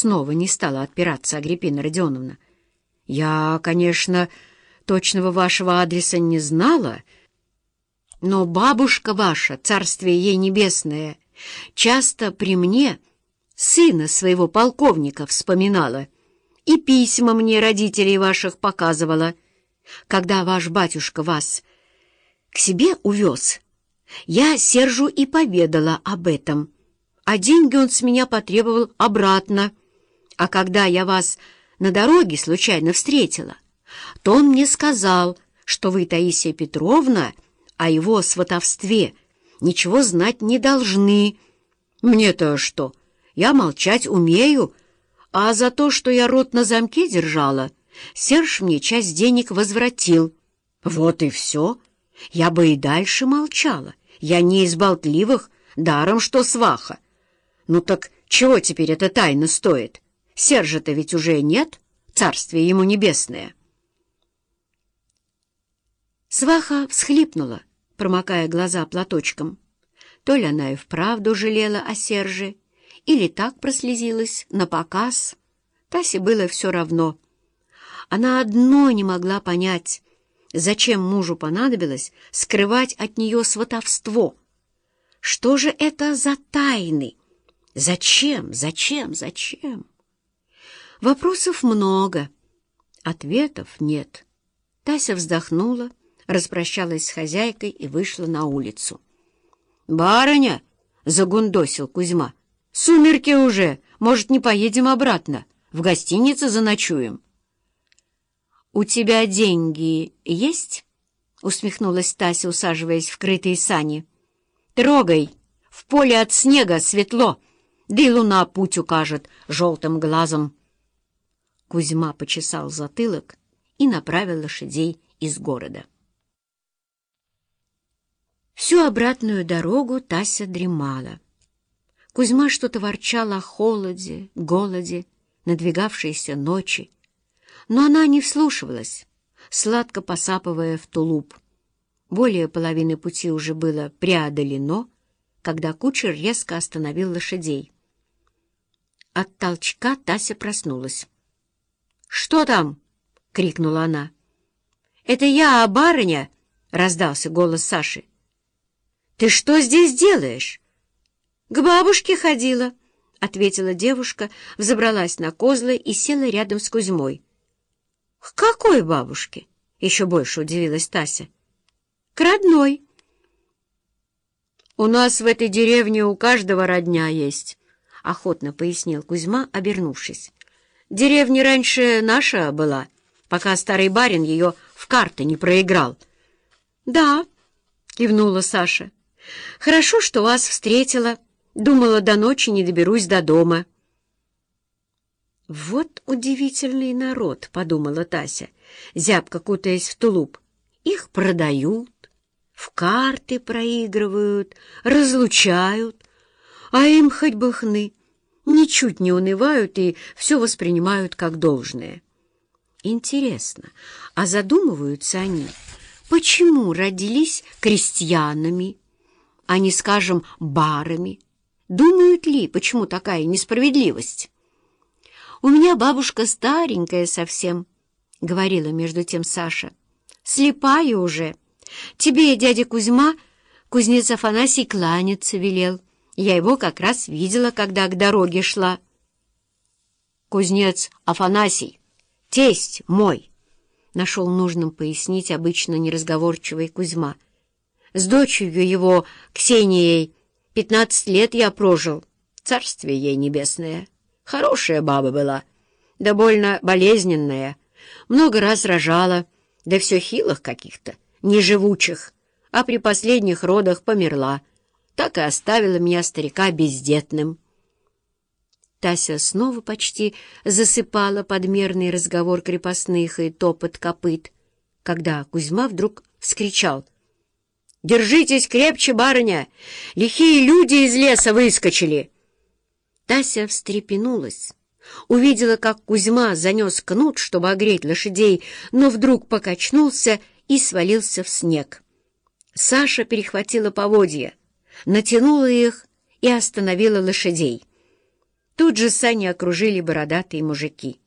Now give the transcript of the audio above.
Снова не стала отпираться Агриппина Родионовна. «Я, конечно, точного вашего адреса не знала, но бабушка ваша, царствие ей небесное, часто при мне сына своего полковника вспоминала и письма мне родителей ваших показывала, когда ваш батюшка вас к себе увез. Я Сержу и поведала об этом, а деньги он с меня потребовал обратно. А когда я вас на дороге случайно встретила, то он мне сказал, что вы, Таисия Петровна, о его сватовстве ничего знать не должны. Мне-то что? Я молчать умею, а за то, что я рот на замке держала, Серж мне часть денег возвратил. Вот и все. Я бы и дальше молчала. Я не из болтливых, даром что сваха. Ну так чего теперь эта тайна стоит? Сержа-то ведь уже нет, царствие ему небесное. Сваха всхлипнула, промокая глаза платочком. То ли она и вправду жалела о Серже, или так прослезилась на показ. Тасе было все равно. Она одно не могла понять, зачем мужу понадобилось скрывать от нее сватовство. Что же это за тайны? Зачем, зачем, зачем? Вопросов много, ответов нет. Тася вздохнула, распрощалась с хозяйкой и вышла на улицу. «Барыня!» — загундосил Кузьма. «Сумерки уже! Может, не поедем обратно? В гостинице заночуем?» «У тебя деньги есть?» — усмехнулась Тася, усаживаясь в крытые сани. «Трогай! В поле от снега светло, да и луна путь укажет желтым глазом». Кузьма почесал затылок и направил лошадей из города. Всю обратную дорогу Тася дремала. Кузьма что-то ворчал о холоде, голоде, надвигавшейся ночи, но она не вслушивалась, сладко посапывая в тулуп. Более половины пути уже было преодолено, когда кучер резко остановил лошадей. От толчка Тася проснулась. «Что там?» — крикнула она. «Это я, а барыня?» — раздался голос Саши. «Ты что здесь делаешь?» «К бабушке ходила», — ответила девушка, взобралась на козлы и села рядом с Кузьмой. «К какой бабушке?» — еще больше удивилась Тася. «К родной». «У нас в этой деревне у каждого родня есть», — охотно пояснил Кузьма, обернувшись. «Деревня раньше наша была, пока старый барин ее в карты не проиграл». «Да», — кивнула Саша. Хорошо, что вас встретила. Думала, до ночи не доберусь до дома. Вот удивительный народ, — подумала Тася, зябко кутаясь в тулуп. Их продают, в карты проигрывают, разлучают, а им хоть бы хны, ничуть не унывают и все воспринимают как должное. Интересно, а задумываются они, почему родились крестьянами, а не, скажем, барами? Думают ли, почему такая несправедливость? «У меня бабушка старенькая совсем», — говорила между тем Саша. «Слепая уже. Тебе, дядя Кузьма, кузнец Афанасий кланяться велел. Я его как раз видела, когда к дороге шла». «Кузнец Афанасий, тесть мой», — нашел нужным пояснить обычно неразговорчивый Кузьма — с дочерью его, Ксенией, пятнадцать лет я прожил. Царствие ей небесное. Хорошая баба была, да больно болезненная. Много раз рожала, да все хилых каких-то, неживучих, а при последних родах померла. Так и оставила меня старика бездетным. Тася снова почти засыпала подмерный разговор крепостных и топот копыт, когда Кузьма вдруг вскричал — Держитесь крепче, барыня! Лихие люди из леса выскочили!» Тася встрепенулась, увидела, как Кузьма занес кнут, чтобы огреть лошадей, но вдруг покачнулся и свалился в снег. Саша перехватила поводья, натянула их и остановила лошадей. Тут же сани окружили бородатые мужики.